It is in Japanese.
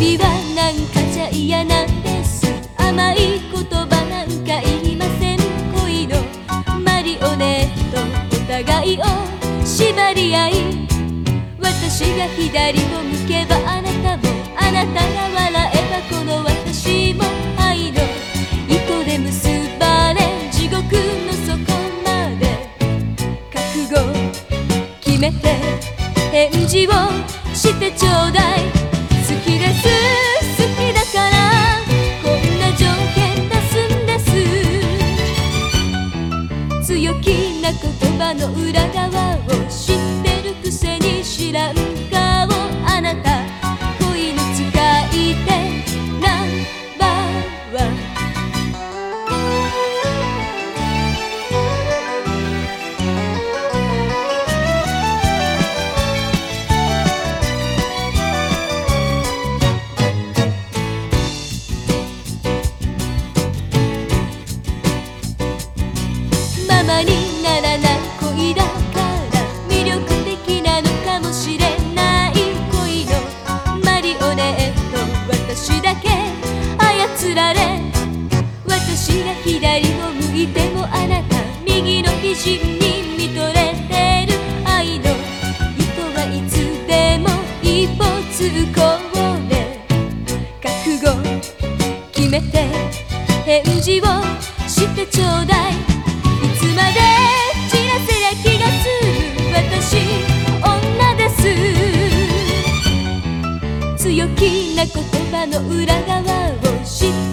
指はなんかじゃ嫌なんです。甘い言葉なんか言いません。恋のマリオネ。ットお互いを縛り合い私が左を向けばあなたもあなたが笑えばこの私も愛の。糸で結ばれ地獄の底まで。覚悟。決めて返事をしてちょうだい。な言葉の裏側をママにならない恋だから魅力的なのかもしれない恋のマリオネット私だけ操られ私が左を向いてもあなた右の肘に見とれてる愛の糸はいつでも一歩通行で覚悟決めて返事をしてちょうだい。まで散せや気がする私女です。強気な言葉の裏側を知って